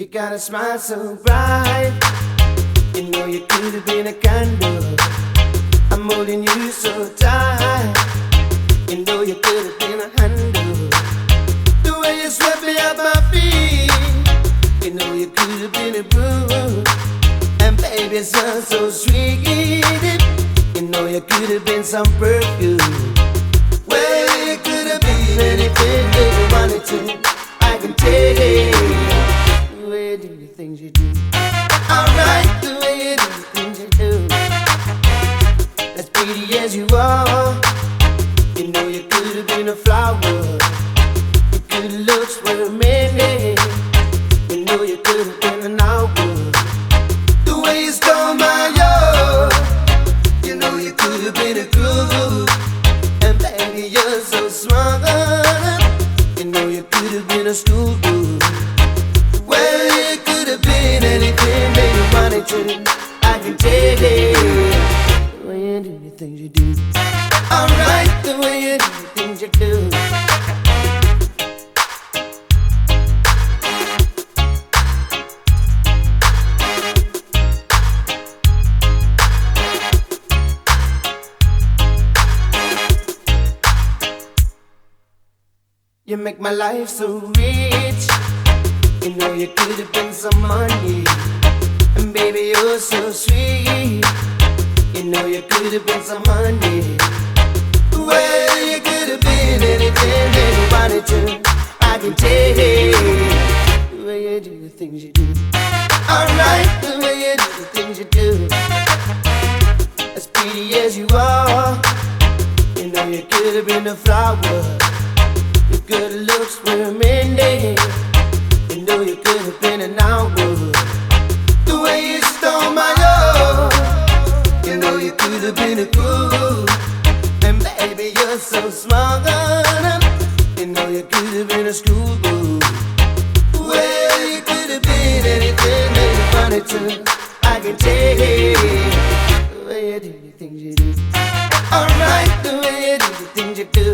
You got a smile so bright. You know you could have been a candle. I'm holding you so tight. You know you could have been a handle. The way you swept me off my feet. You know you could have been a broom. And baby, it sounds so sweet. You know you could have been some perfume. Well, you could have been anything that you wanted to. I can take it. Things you do. Alright, the way you do things you do. As pretty as you are. You know you could have been a flower. Your good looks were amazing. You know you could have been an hour. The way you stole my heart. You know you could have been a groove. And baby, you're so smart. You know you could have been a boo. Well, could have been anything you wanted to. I can take it. The way you do the things you do. Alright, the way you do the things you do. You make my life so rich. You know you could have been some money. And baby, you're so sweet. You know you could have been some money. Well, you could have been anything that you wanted to. I can take. The way you do the things you do. Alright, the way you do the things you do. As pretty as you are. You know you could have been a flower. Your good looks were amazing know you could have been an outward. The way you stole my love, you know you could have been a fool. And baby, you're so smart, you know you could have been a schoolboy. Well, you could have been anything that you wanted to. I can take the way you do the things you do. Alright, the way you do the things you do.